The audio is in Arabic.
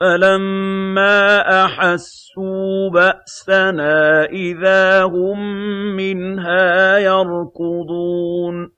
فَلَمَّا أَحَسُّوا بَأْسَنَا إِذَا هُم مِّنْهَا يَرْكُضُونَ